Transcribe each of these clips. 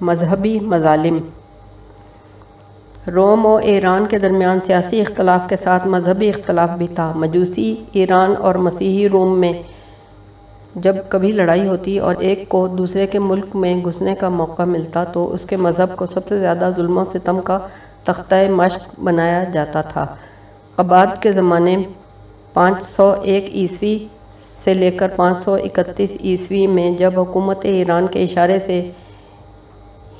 مذہبی مظالم۔ روم و ایران کے درمیان سیاسی اختلاف کے ساتھ مذہبی اختلاف بھی تھا۔ مجوسی ایران اور مسیحی روم میں جب کبھی لڑائی ہوتی اور ایک کو دوسرے کے ملک میں گھسنے کا موقع ملتا تو اس کے مذہب کو سب سے زیادہ ظلم و ستم کا تختہ مشق بنایا جاتا تھا۔ قباد کے زمانے پانچ سو ایک عیسوی سے لے کر پانچ سو اکتیس عیسوی میں جب حکومت ایران کے اشارے سے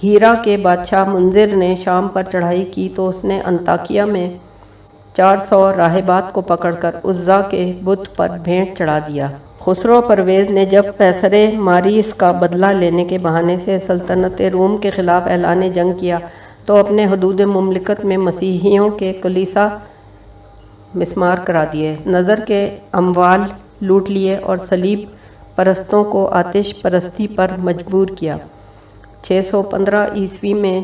ہیرا کے بادشاہ منظر نے شام پر چڑھائی کی تو اس نے انتاکیہ میں چار سو راہبات کو پکڑ کر عزا کے بت پر بھینٹ چڑھا دیا۔ خسرو پرویز نے جب پیسر ماریس کا بدلہ لینے کے بہانے سے سلطنت روم کے خلاف اعلان جنگ کیا تو اپنے حدود مملکت میں مسیحیوں کے کلیسا مسمار کرا دیے۔ نظر کے اموال لوٹ لیے اور صلیب پرستوں کو آتش پرستی پر مجبور کیا۔ چھ سو پندرہ عیسوی میں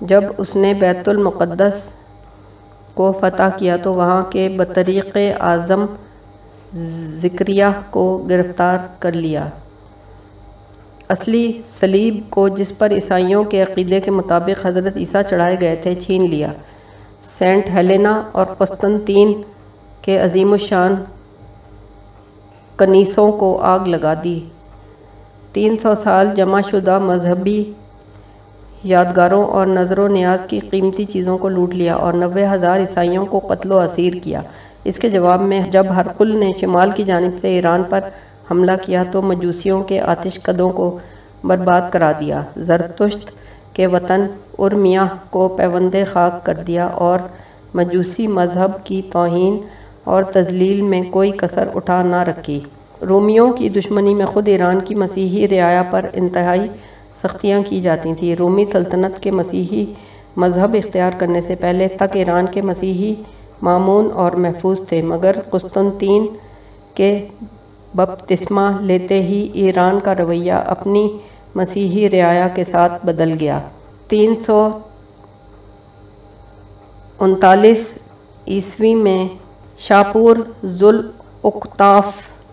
جب اس نے بیت المقدس کو فتح کیا تو وہاں کے بطریق اعظم ذکریہ کو گرفتار کر لیا۔ اصلی صلیب کو جس پر عیسائیوں کے عقیدے کے مطابق حضرت عیسیٰ چڑھائے گئے تھے چھین لیا۔ سینٹ ہیلینا اور قسطنطین کے عظیم الشان کنیسوں کو آگ لگا دی۔ تین سو سال جمع شدہ مذہبی یادگاروں اور نظر و نیاز کی قیمتی چیزوں کو لوٹ لیا اور نوے ہزار عیسائیوں کو قتل و اسیر کیا۔ اس کے جواب میں، جب ہرقل نے شمال کی جانب سے ایران پر حملہ کیا تو مجوسیوں کے آتش قدوں کو برباد کرا دیا۔ زرتشت کے وطن ارمیہ کو پیوند خاک کر دیا اور مجوسی مذہب کی توہین اور تزلیل میں کوئی کسر اٹھا نہ رکھی۔ رومیوں کی دشمنی میں خود ایران کی مسیحی رعایا پر انتہائی سختیاں کی جاتی تھیں۔ رومی سلطنت کے مسیحی مذہب اختیار کرنے سے پہلے تک ایران کے مسیحی معمون اور محفوظ تھے، مگر قسطنطین کے بپتسمہ لیتے ہی ایران کا رویہ اپنی مسیحی رعایا کے ساتھ بدل گیا۔ تین سو انتالیس عیسوی میں شاپور ذل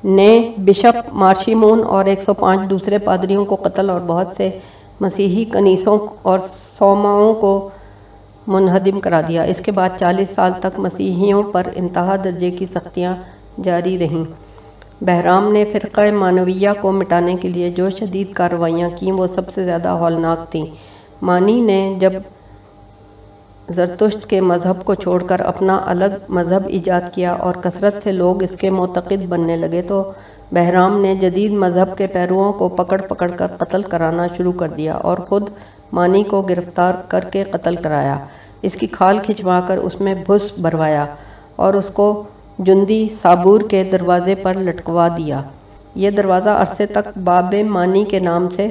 نے بشپ مارشیمون اور ایک سو پانچ دوسرے پادریوں کو قتل اور بہت سے مسیحی کنیسوں اور سوماؤں کو منہدم کرا دیا۔ اس کے بعد چالیس سال تک مسیحیوں پر انتہا درجے کی سختیاں جاری رہیں۔ بہرام نے فرقہ مانویہ کو مٹانے کے لیے جو شدید کارروائیاں کیں وہ سب سے زیادہ ہولناک تھیں۔ مانی نے جب زرتشت کے مذہب کو چھوڑ کر اپنا الگ مذہب ایجاد کیا اور کثرت سے لوگ اس کے معتقد بننے لگے تو بہرام نے جدید مذہب کے پیروؤں کو پکڑ پکڑ کر قتل کرانا شروع کر دیا اور خود مانی کو گرفتار کر کے قتل کرایا۔ اس کی کھال کھچوا کر اس میں بھس بھروایا اور اس کو جندی صابور کے دروازے پر لٹکوا دیا۔ یہ دروازہ عرصے تک باب مانی کے نام سے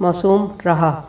موسوم رہا۔